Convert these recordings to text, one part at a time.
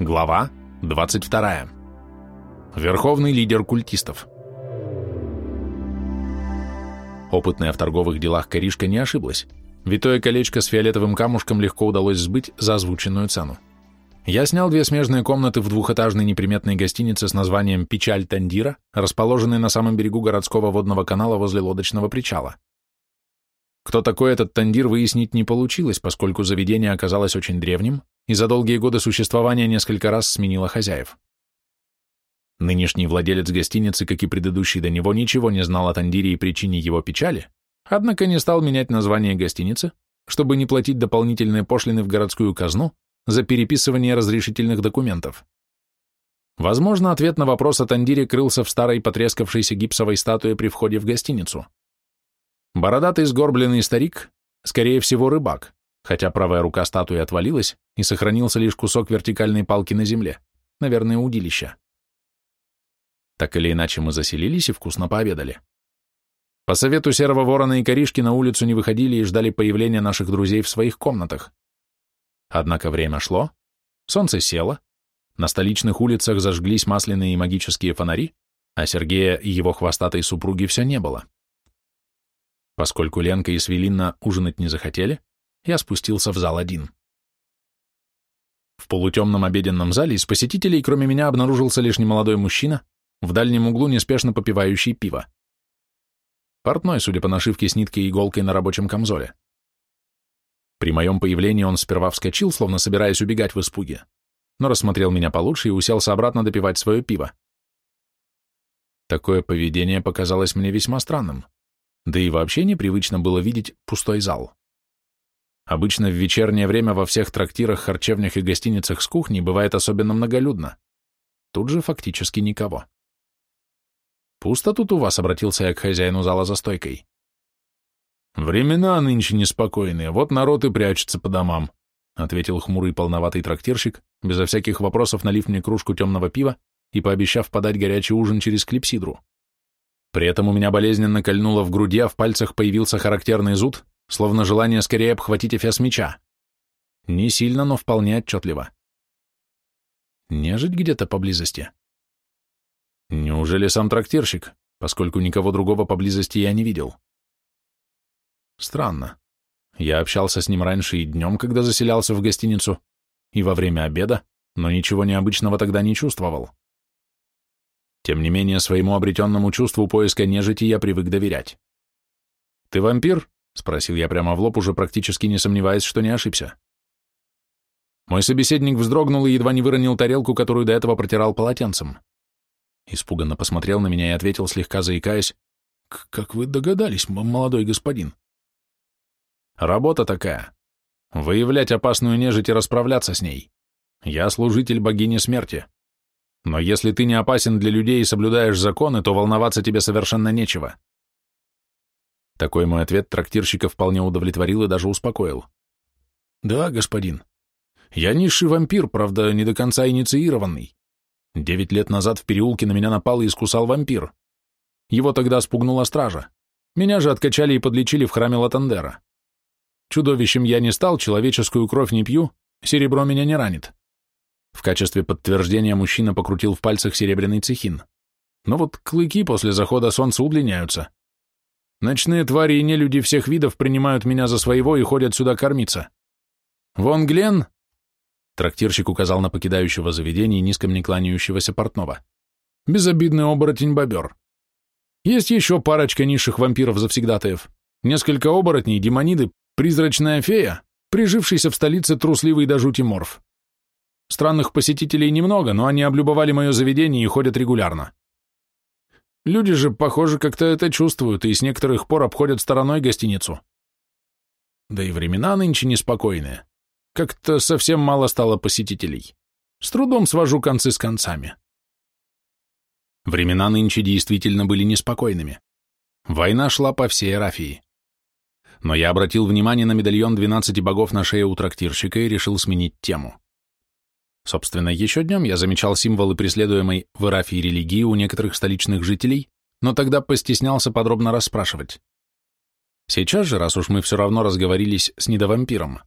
Глава 22. Верховный лидер культистов. Опытная в торговых делах коришка не ошиблась. Витое колечко с фиолетовым камушком легко удалось сбыть за озвученную цену. Я снял две смежные комнаты в двухэтажной неприметной гостинице с названием «Печаль Тандира», расположенной на самом берегу городского водного канала возле лодочного причала. Кто такой этот Тандир, выяснить не получилось, поскольку заведение оказалось очень древним и за долгие годы существования несколько раз сменило хозяев. Нынешний владелец гостиницы, как и предыдущий до него, ничего не знал о Тандире и причине его печали, однако не стал менять название гостиницы, чтобы не платить дополнительные пошлины в городскую казну за переписывание разрешительных документов. Возможно, ответ на вопрос о Тандире крылся в старой потрескавшейся гипсовой статуе при входе в гостиницу. Бородатый сгорбленный старик, скорее всего, рыбак, хотя правая рука статуи отвалилась и сохранился лишь кусок вертикальной палки на земле, наверное, удилища. Так или иначе мы заселились и вкусно пообедали. По совету серого ворона и коришки на улицу не выходили и ждали появления наших друзей в своих комнатах. Однако время шло, солнце село, на столичных улицах зажглись масляные и магические фонари, а Сергея и его хвостатой супруги все не было. Поскольку Ленка и Свелинна ужинать не захотели, я спустился в зал один. В полутемном обеденном зале из посетителей, кроме меня, обнаружился лишь немолодой мужчина, в дальнем углу неспешно попивающий пиво. Портной, судя по нашивке с ниткой и иголкой на рабочем камзоле. При моем появлении он сперва вскочил, словно собираясь убегать в испуге, но рассмотрел меня получше и уселся обратно допивать свое пиво. Такое поведение показалось мне весьма странным, да и вообще непривычно было видеть пустой зал. Обычно в вечернее время во всех трактирах, харчевнях и гостиницах с кухней бывает особенно многолюдно. Тут же фактически никого. «Пусто тут у вас», — обратился я к хозяину зала за стойкой. «Времена нынче неспокойные, вот народ и прячется по домам», ответил хмурый полноватый трактирщик, безо всяких вопросов налив мне кружку темного пива и пообещав подать горячий ужин через клипсидру. При этом у меня болезненно кольнуло в груди, а в пальцах появился характерный зуд, словно желание скорее обхватить эфес меча. Не сильно, но вполне отчетливо. Нежить где-то поблизости. Неужели сам трактирщик, поскольку никого другого поблизости я не видел? Странно. Я общался с ним раньше и днем, когда заселялся в гостиницу, и во время обеда, но ничего необычного тогда не чувствовал. Тем не менее, своему обретенному чувству поиска нежити я привык доверять. «Ты вампир?» — спросил я прямо в лоб, уже практически не сомневаясь, что не ошибся. Мой собеседник вздрогнул и едва не выронил тарелку, которую до этого протирал полотенцем. Испуганно посмотрел на меня и ответил, слегка заикаясь, «Как вы догадались, молодой господин?» Работа такая. Выявлять опасную нежить и расправляться с ней. Я служитель богини смерти. Но если ты не опасен для людей и соблюдаешь законы, то волноваться тебе совершенно нечего. Такой мой ответ трактирщика вполне удовлетворил и даже успокоил. Да, господин. Я низший вампир, правда, не до конца инициированный. Девять лет назад в переулке на меня напал и искусал вампир. Его тогда спугнула стража. Меня же откачали и подлечили в храме Латандера. Чудовищем я не стал, человеческую кровь не пью, серебро меня не ранит. В качестве подтверждения мужчина покрутил в пальцах серебряный цехин. Но вот клыки после захода солнца удлиняются. Ночные твари и нелюди всех видов принимают меня за своего и ходят сюда кормиться. Вон Глен, трактирщик указал на покидающего заведение низко мне кланяющегося портного. Безобидный оборотень-бобер. Есть еще парочка низших вампиров-завсегдатаев. Несколько оборотней, демониды, Призрачная фея, прижившийся в столице трусливый до жути морф. Странных посетителей немного, но они облюбовали мое заведение и ходят регулярно. Люди же, похоже, как-то это чувствуют и с некоторых пор обходят стороной гостиницу. Да и времена нынче неспокойные. Как-то совсем мало стало посетителей. С трудом свожу концы с концами. Времена нынче действительно были неспокойными. Война шла по всей Рафии но я обратил внимание на медальон 12 богов на шее у трактирщика и решил сменить тему. Собственно, еще днем я замечал символы преследуемой в Ирафии религии у некоторых столичных жителей, но тогда постеснялся подробно расспрашивать. Сейчас же, раз уж мы все равно разговорились с недовампиром,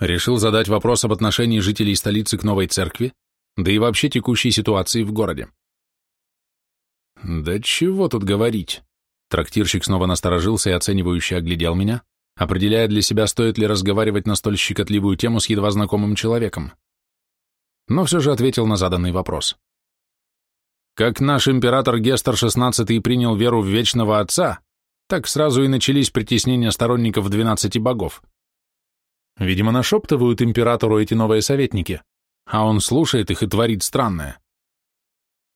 решил задать вопрос об отношении жителей столицы к новой церкви, да и вообще текущей ситуации в городе. Да чего тут говорить? Трактирщик снова насторожился и оценивающе оглядел меня, определяя для себя, стоит ли разговаривать на столь щекотливую тему с едва знакомым человеком. Но все же ответил на заданный вопрос. Как наш император Гестер XVI принял веру в Вечного Отца, так сразу и начались притеснения сторонников двенадцати богов. Видимо, нашептывают императору эти новые советники, а он слушает их и творит странное.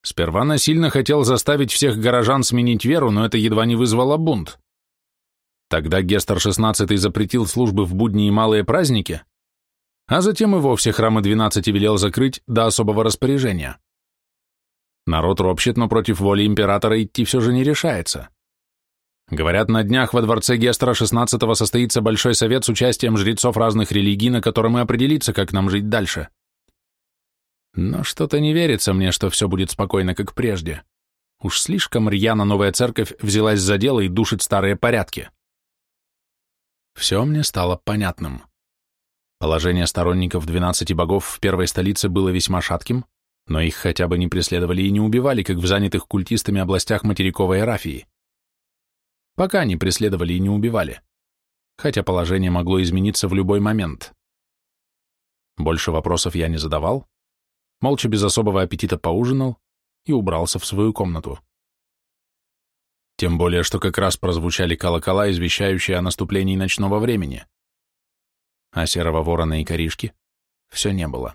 Сперва насильно хотел заставить всех горожан сменить веру, но это едва не вызвало бунт. Тогда Гестер XVI запретил службы в будни и малые праздники, а затем и вовсе храмы двенадцати велел закрыть до особого распоряжения. Народ ропщет, но против воли императора идти все же не решается. Говорят, на днях во дворце Гестера XVI состоится большой совет с участием жрецов разных религий, на котором и определится, как нам жить дальше. Но что-то не верится мне, что все будет спокойно, как прежде. Уж слишком рьяно новая церковь взялась за дело и душит старые порядки. Все мне стало понятным. Положение сторонников двенадцати богов в первой столице было весьма шатким, но их хотя бы не преследовали и не убивали, как в занятых культистами областях материковой Эрафии. Пока не преследовали и не убивали, хотя положение могло измениться в любой момент. Больше вопросов я не задавал, молча без особого аппетита поужинал и убрался в свою комнату. Тем более, что как раз прозвучали колокола, извещающие о наступлении ночного времени. А серого ворона и коришки все не было.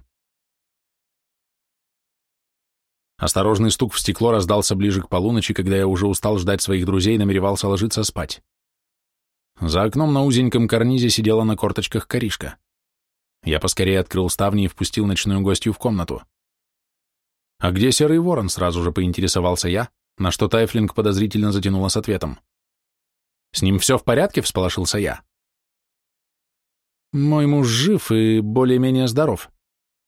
Осторожный стук в стекло раздался ближе к полуночи, когда я уже устал ждать своих друзей и намеревался ложиться спать. За окном на узеньком карнизе сидела на корточках коришка. Я поскорее открыл ставни и впустил ночную гостью в комнату. «А где серый ворон?» — сразу же поинтересовался я, на что Тайфлинг подозрительно затянула с ответом. «С ним все в порядке?» — всполошился я. «Мой муж жив и более-менее здоров».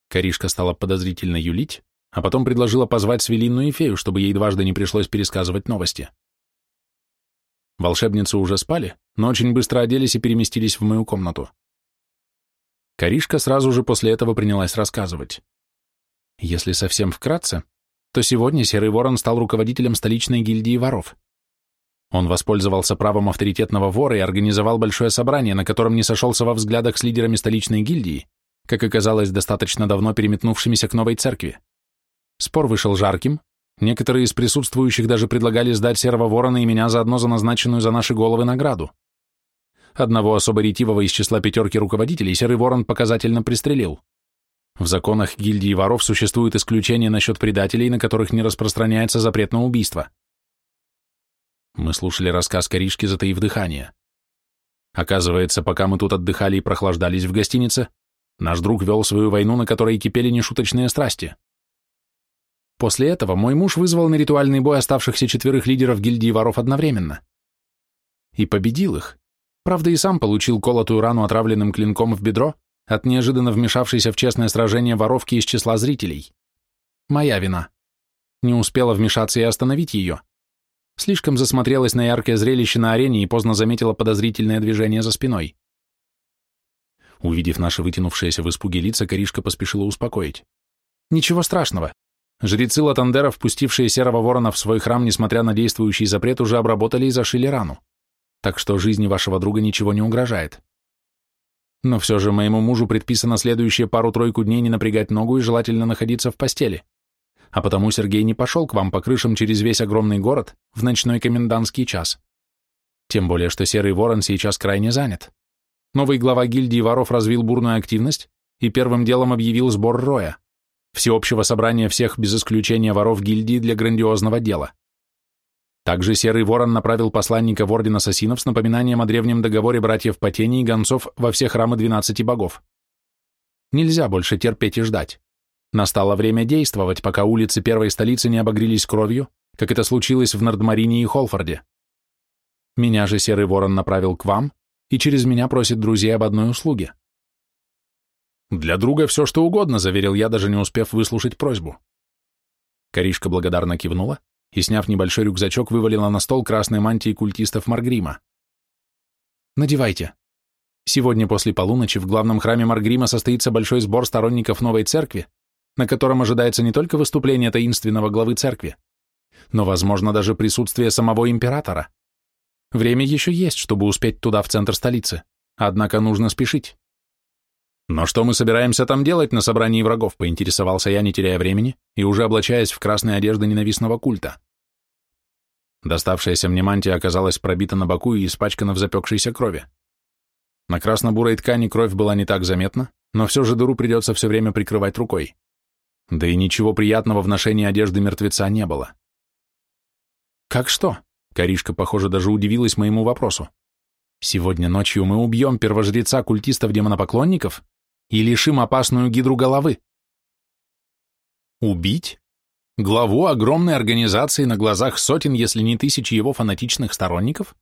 Коришка стала подозрительно юлить, а потом предложила позвать Свелинну и фею, чтобы ей дважды не пришлось пересказывать новости. Волшебницы уже спали, но очень быстро оделись и переместились в мою комнату. Коришка сразу же после этого принялась рассказывать. Если совсем вкратце, то сегодня Серый Ворон стал руководителем столичной гильдии воров. Он воспользовался правом авторитетного вора и организовал большое собрание, на котором не сошелся во взглядах с лидерами столичной гильдии, как оказалось, достаточно давно переметнувшимися к новой церкви. Спор вышел жарким, некоторые из присутствующих даже предлагали сдать серого ворона и меня заодно за назначенную за наши головы награду. Одного особо ретивого из числа пятерки руководителей серый ворон показательно пристрелил. В законах гильдии воров существует исключение насчет предателей, на которых не распространяется запрет на убийство. Мы слушали рассказ Коришки, затаив дыхание. Оказывается, пока мы тут отдыхали и прохлаждались в гостинице, наш друг вел свою войну, на которой кипели нешуточные страсти. После этого мой муж вызвал на ритуальный бой оставшихся четверых лидеров гильдии воров одновременно. И победил их. Правда, и сам получил колотую рану отравленным клинком в бедро от неожиданно вмешавшейся в честное сражение воровки из числа зрителей. Моя вина. Не успела вмешаться и остановить ее. Слишком засмотрелась на яркое зрелище на арене и поздно заметила подозрительное движение за спиной. Увидев наши вытянувшиеся в испуге лица, Коришка поспешила успокоить. «Ничего страшного. Жрецы Латандера, впустившие Серого Ворона в свой храм, несмотря на действующий запрет, уже обработали и зашили рану. Так что жизни вашего друга ничего не угрожает. Но все же моему мужу предписано следующие пару-тройку дней не напрягать ногу и желательно находиться в постели. А потому Сергей не пошел к вам по крышам через весь огромный город в ночной комендантский час. Тем более, что Серый Ворон сейчас крайне занят. Новый глава гильдии воров развил бурную активность и первым делом объявил сбор роя всеобщего собрания всех без исключения воров гильдии для грандиозного дела. Также Серый Ворон направил посланника в Орден Ассасинов с напоминанием о древнем договоре братьев Потени и гонцов во все храмы двенадцати богов. Нельзя больше терпеть и ждать. Настало время действовать, пока улицы первой столицы не обогрелись кровью, как это случилось в Нордмарине и Холфорде. Меня же Серый Ворон направил к вам и через меня просит друзей об одной услуге. «Для друга все, что угодно», — заверил я, даже не успев выслушать просьбу. Коришка благодарно кивнула и, сняв небольшой рюкзачок, вывалила на стол красные мантии культистов Маргрима. «Надевайте. Сегодня после полуночи в главном храме Маргрима состоится большой сбор сторонников новой церкви, на котором ожидается не только выступление таинственного главы церкви, но, возможно, даже присутствие самого императора. Время еще есть, чтобы успеть туда, в центр столицы, однако нужно спешить. Но что мы собираемся там делать на собрании врагов, поинтересовался я, не теряя времени, и уже облачаясь в красные одежды ненавистного культа. Доставшаяся мне мантия оказалась пробита на боку и испачкана в запекшейся крови. На красно-бурой ткани кровь была не так заметна, но все же дыру придется все время прикрывать рукой. Да и ничего приятного в ношении одежды мертвеца не было. «Как что?» — Каришка, похоже, даже удивилась моему вопросу. «Сегодня ночью мы убьем первожреца культистов-демонопоклонников и лишим опасную гидру головы». «Убить? Главу огромной организации на глазах сотен, если не тысяч его фанатичных сторонников?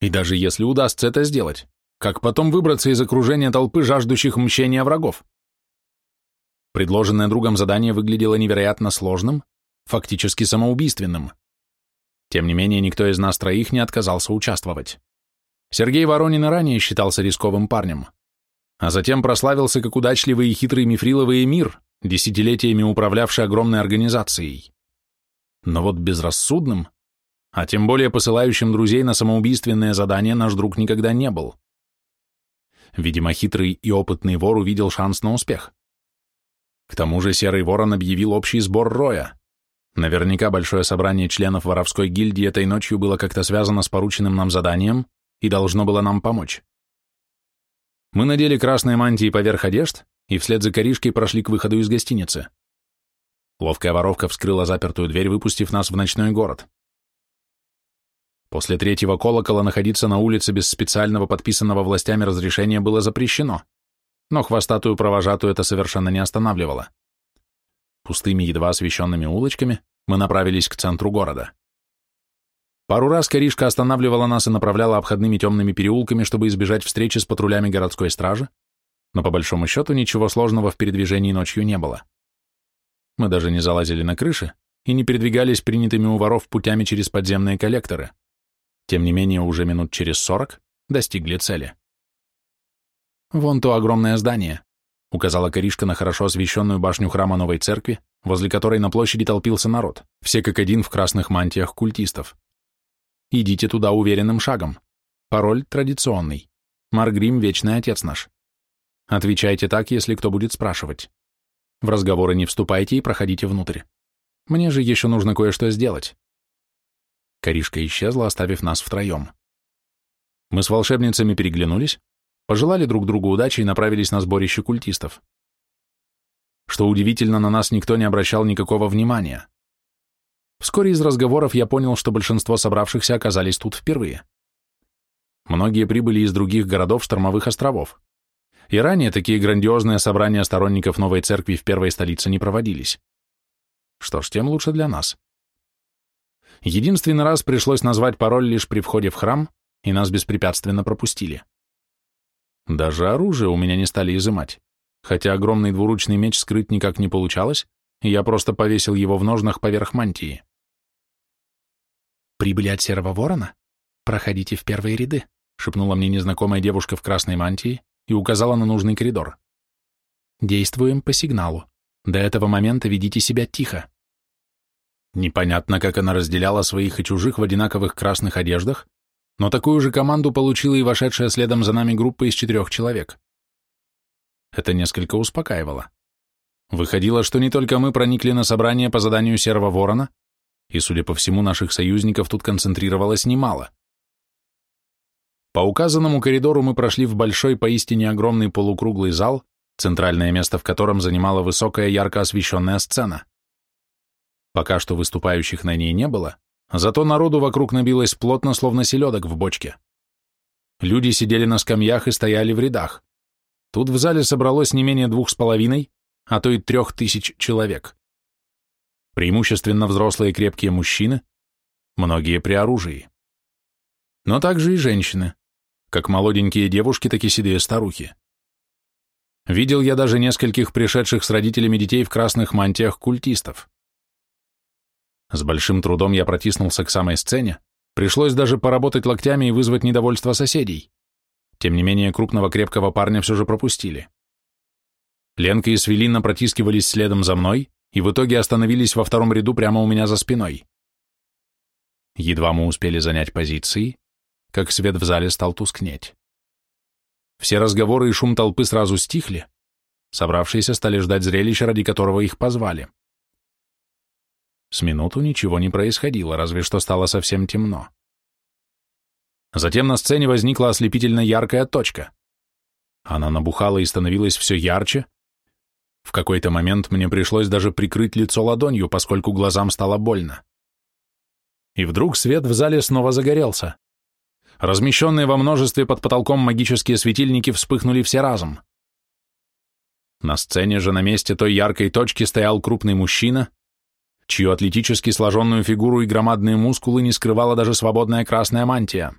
И даже если удастся это сделать, как потом выбраться из окружения толпы жаждущих мщения врагов? Предложенное другом задание выглядело невероятно сложным, фактически самоубийственным. Тем не менее, никто из нас троих не отказался участвовать. Сергей Воронин ранее считался рисковым парнем, а затем прославился как удачливый и хитрый мифриловый эмир, десятилетиями управлявший огромной организацией. Но вот безрассудным, а тем более посылающим друзей на самоубийственное задание наш друг никогда не был. Видимо, хитрый и опытный вор увидел шанс на успех. К тому же Серый Ворон объявил общий сбор Роя. Наверняка большое собрание членов воровской гильдии этой ночью было как-то связано с порученным нам заданием и должно было нам помочь. Мы надели красные мантии поверх одежд и вслед за коришкой прошли к выходу из гостиницы. Ловкая воровка вскрыла запертую дверь, выпустив нас в ночной город. После третьего колокола находиться на улице без специального подписанного властями разрешения было запрещено но хвостатую провожатую это совершенно не останавливало. Пустыми, едва освещенными улочками мы направились к центру города. Пару раз Коришка останавливала нас и направляла обходными темными переулками, чтобы избежать встречи с патрулями городской стражи, но по большому счету ничего сложного в передвижении ночью не было. Мы даже не залазили на крыши и не передвигались принятыми у воров путями через подземные коллекторы. Тем не менее, уже минут через сорок достигли цели. «Вон то огромное здание», — указала Коришка на хорошо освещенную башню храма новой церкви, возле которой на площади толпился народ, все как один в красных мантиях культистов. «Идите туда уверенным шагом. Пароль традиционный. Маргрим — вечный отец наш. Отвечайте так, если кто будет спрашивать. В разговоры не вступайте и проходите внутрь. Мне же еще нужно кое-что сделать». Коришка исчезла, оставив нас втроем. Мы с волшебницами переглянулись, пожелали друг другу удачи и направились на сборище культистов. Что удивительно, на нас никто не обращал никакого внимания. Вскоре из разговоров я понял, что большинство собравшихся оказались тут впервые. Многие прибыли из других городов штормовых островов. И ранее такие грандиозные собрания сторонников новой церкви в первой столице не проводились. Что ж, тем лучше для нас. Единственный раз пришлось назвать пароль лишь при входе в храм, и нас беспрепятственно пропустили. Даже оружие у меня не стали изымать, хотя огромный двуручный меч скрыть никак не получалось, и я просто повесил его в ножнах поверх мантии. «Прибыли от Серого Ворона? Проходите в первые ряды», шепнула мне незнакомая девушка в красной мантии и указала на нужный коридор. «Действуем по сигналу. До этого момента ведите себя тихо». Непонятно, как она разделяла своих и чужих в одинаковых красных одеждах, но такую же команду получила и вошедшая следом за нами группа из четырех человек. Это несколько успокаивало. Выходило, что не только мы проникли на собрание по заданию Серого Ворона, и, судя по всему, наших союзников тут концентрировалось немало. По указанному коридору мы прошли в большой, поистине огромный полукруглый зал, центральное место в котором занимала высокая ярко освещенная сцена. Пока что выступающих на ней не было, Зато народу вокруг набилось плотно, словно селедок в бочке. Люди сидели на скамьях и стояли в рядах. Тут в зале собралось не менее двух с половиной, а то и трех тысяч человек. Преимущественно взрослые крепкие мужчины, многие при оружии. Но также и женщины, как молоденькие девушки, так и седые старухи. Видел я даже нескольких пришедших с родителями детей в красных мантиях культистов. С большим трудом я протиснулся к самой сцене, пришлось даже поработать локтями и вызвать недовольство соседей. Тем не менее, крупного крепкого парня все же пропустили. Ленка и Свелина протискивались следом за мной и в итоге остановились во втором ряду прямо у меня за спиной. Едва мы успели занять позиции, как свет в зале стал тускнеть. Все разговоры и шум толпы сразу стихли, собравшиеся стали ждать зрелища, ради которого их позвали. С минуту ничего не происходило, разве что стало совсем темно. Затем на сцене возникла ослепительно яркая точка. Она набухала и становилась все ярче. В какой-то момент мне пришлось даже прикрыть лицо ладонью, поскольку глазам стало больно. И вдруг свет в зале снова загорелся. Размещенные во множестве под потолком магические светильники вспыхнули все разом. На сцене же на месте той яркой точки стоял крупный мужчина, чью атлетически сложенную фигуру и громадные мускулы не скрывала даже свободная красная мантия.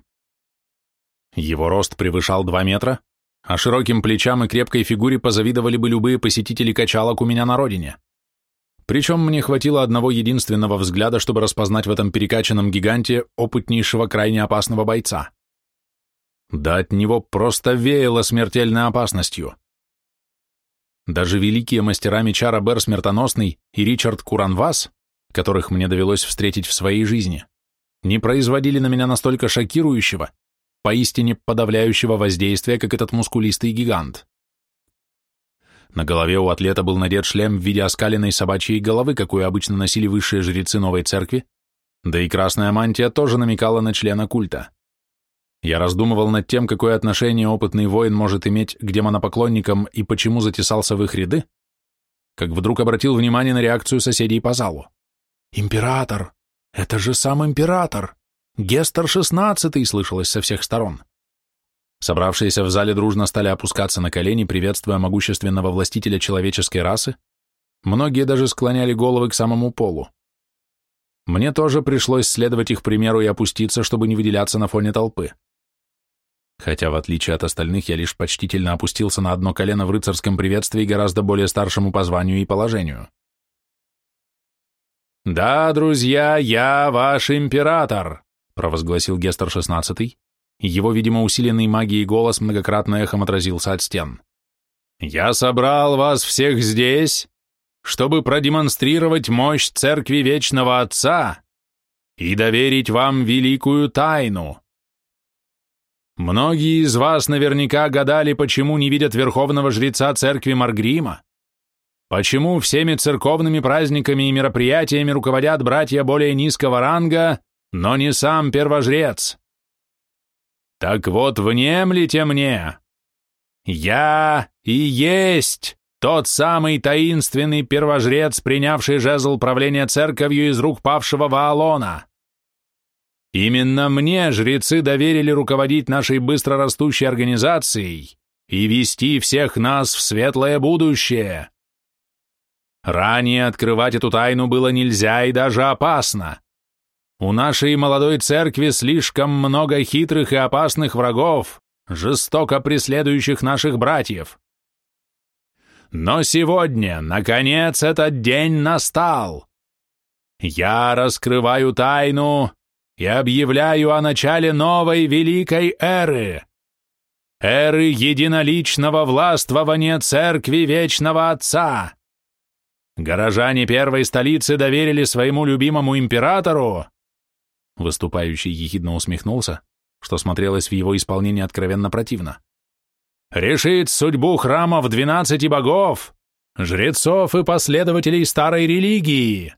Его рост превышал 2 метра, а широким плечам и крепкой фигуре позавидовали бы любые посетители качалок у меня на родине. Причем мне хватило одного единственного взгляда, чтобы распознать в этом перекачанном гиганте опытнейшего крайне опасного бойца. Да от него просто веяло смертельной опасностью. Даже великие мастера меча Робер Смертоносный и Ричард Куранвас, которых мне довелось встретить в своей жизни, не производили на меня настолько шокирующего, поистине подавляющего воздействия, как этот мускулистый гигант. На голове у атлета был надет шлем в виде оскаленной собачьей головы, какую обычно носили высшие жрецы новой церкви, да и красная мантия тоже намекала на члена культа. Я раздумывал над тем, какое отношение опытный воин может иметь к демонопоклонникам и почему затесался в их ряды, как вдруг обратил внимание на реакцию соседей по залу. «Император! Это же сам император! Гестер шестнадцатый!» слышалось со всех сторон. Собравшиеся в зале дружно стали опускаться на колени, приветствуя могущественного властителя человеческой расы. Многие даже склоняли головы к самому полу. Мне тоже пришлось следовать их примеру и опуститься, чтобы не выделяться на фоне толпы. Хотя, в отличие от остальных, я лишь почтительно опустился на одно колено в рыцарском приветствии гораздо более старшему по званию и положению. «Да, друзья, я ваш император», — провозгласил Гестер шестнадцатый, его, видимо, усиленный магией голос многократно эхом отразился от стен. «Я собрал вас всех здесь, чтобы продемонстрировать мощь Церкви Вечного Отца и доверить вам великую тайну. Многие из вас наверняка гадали, почему не видят верховного жреца Церкви Маргрима, почему всеми церковными праздниками и мероприятиями руководят братья более низкого ранга, но не сам первожрец. Так вот, внемлите мне. Я и есть тот самый таинственный первожрец, принявший жезл правления церковью из рук павшего Ваалона. Именно мне жрецы доверили руководить нашей быстро растущей организацией и вести всех нас в светлое будущее. Ранее открывать эту тайну было нельзя и даже опасно. У нашей молодой церкви слишком много хитрых и опасных врагов, жестоко преследующих наших братьев. Но сегодня, наконец, этот день настал. Я раскрываю тайну и объявляю о начале новой великой эры. Эры единоличного властвования Церкви Вечного Отца. Горожане первой столицы доверили своему любимому императору Выступающий ехидно усмехнулся, что смотрелось в его исполнении откровенно противно. «Решит судьбу храмов двенадцати богов, жрецов и последователей старой религии.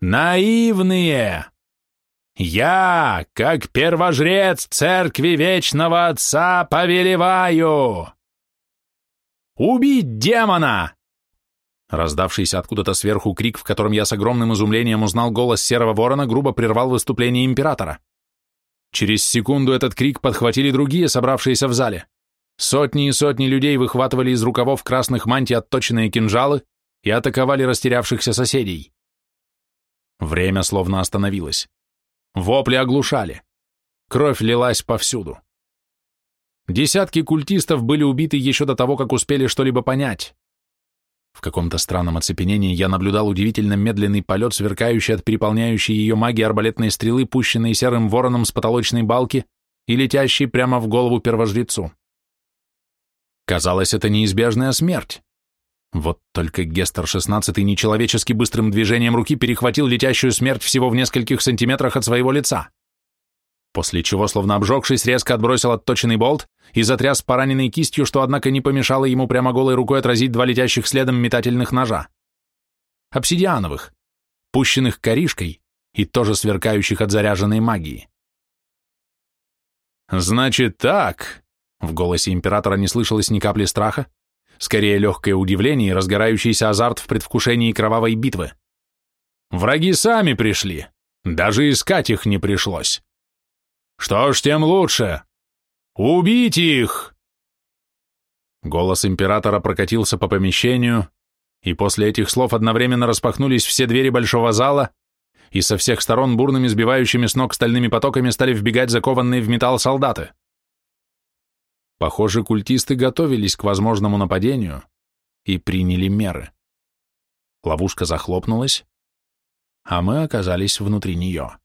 Наивные! Я, как первожрец Церкви Вечного Отца, повелеваю! Убить демона!» Раздавшийся откуда-то сверху крик, в котором я с огромным изумлением узнал голос серого ворона, грубо прервал выступление императора. Через секунду этот крик подхватили другие, собравшиеся в зале. Сотни и сотни людей выхватывали из рукавов красных мантий отточенные кинжалы и атаковали растерявшихся соседей. Время словно остановилось. Вопли оглушали. Кровь лилась повсюду. Десятки культистов были убиты еще до того, как успели что-либо понять. В каком-то странном оцепенении я наблюдал удивительно медленный полет, сверкающий от переполняющей ее магии арбалетной стрелы, пущенной серым вороном с потолочной балки и летящей прямо в голову первожрецу. Казалось, это неизбежная смерть, Вот только Гестер-16 нечеловечески быстрым движением руки перехватил летящую смерть всего в нескольких сантиметрах от своего лица. После чего, словно обжегшись, резко отбросил отточенный болт и затряс пораненной кистью, что, однако, не помешало ему прямо голой рукой отразить два летящих следом метательных ножа. Обсидиановых, пущенных коришкой и тоже сверкающих от заряженной магии. «Значит так», — в голосе императора не слышалось ни капли страха, Скорее легкое удивление и разгорающийся азарт в предвкушении кровавой битвы. Враги сами пришли, даже искать их не пришлось. Что ж, тем лучше. Убить их! Голос императора прокатился по помещению, и после этих слов одновременно распахнулись все двери большого зала, и со всех сторон бурными сбивающими с ног стальными потоками стали вбегать закованные в металл солдаты. Похоже, культисты готовились к возможному нападению и приняли меры. Ловушка захлопнулась, а мы оказались внутри нее.